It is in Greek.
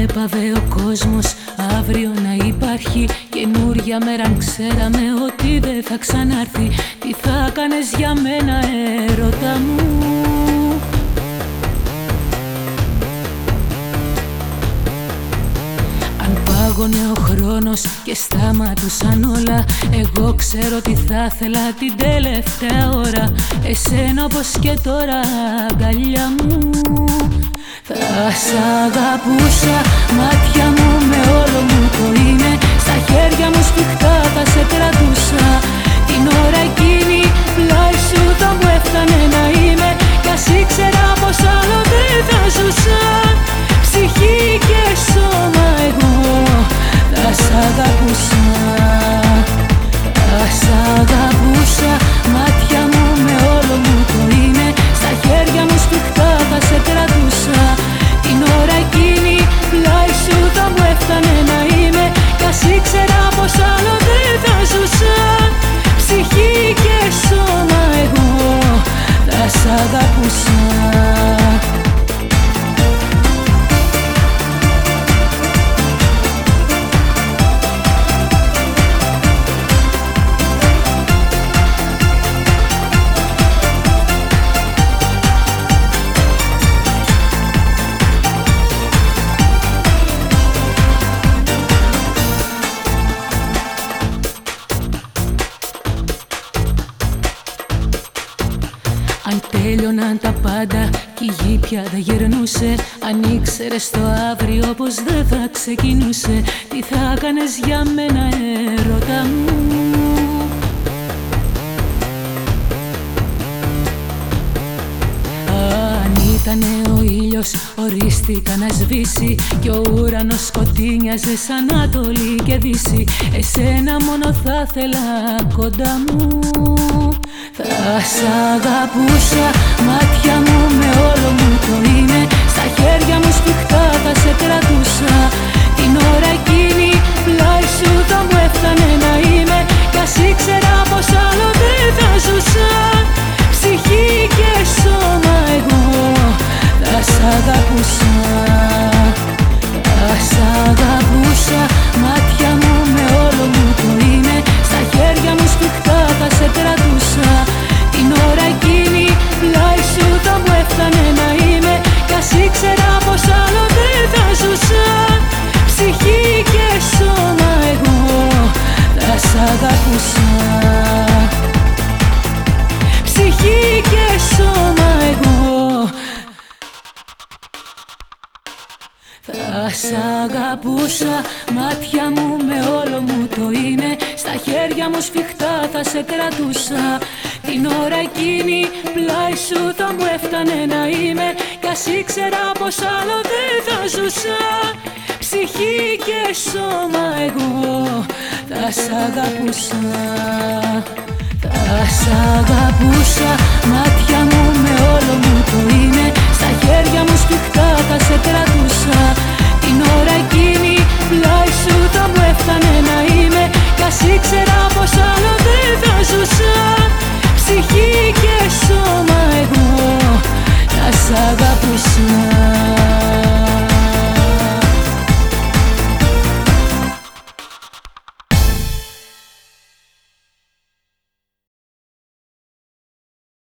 έλπαβε ο κόσμος αύριο να υπάρχει. Καινούρια μέρα αν ξέραμε ότι δεν θα ξανάρθει. Τι θα κάνεις για μένα έρωτα μου; Αν πάγωνε ο χρόνος και σταματούσαν όλα Εγώ ξέρω τι θα ήθελα την τελευταία ώρα. Εσένα όπως και τώρα αγκαλιά μου. θα σ' αγαπούσα μάτια μου με όλο μου το είναι. Στα χέρια μου σφιχτά θα αγαπούσα Αν τέλειωναν τα πάντα και η γη πια δεν γυρνούσε Αν ήξερες το αύριο πως δεν θα ξεκινούσε Τι θα κάνες για μένα έρωτα μου; Αν ήτανε ο ήλιος ορίστηκα να σβήσει Κι ο ουρανός σκοτίνιαζε σαν Ανατολή και Δύση. Εσένα μόνο θα θέλα κοντά μου. θα σ' αγαπούσα μάτια μου με όλο μου το είναι. Στα χέρια μου σφιχτά θα σε σ' αγαπούσα μάτια μου με όλο μου το είναι. Στα χέρια μου σφιχτά θα σε κρατούσα. Την ώρα εκείνη πλάι σου θα μου έφτανε να είμαι. Κι ας ήξερα πως άλλο δεν θα ζούσα. Ψυχή και σώμα εγώ θα σ' αγαπούσα. Θα σ' αγαπούσα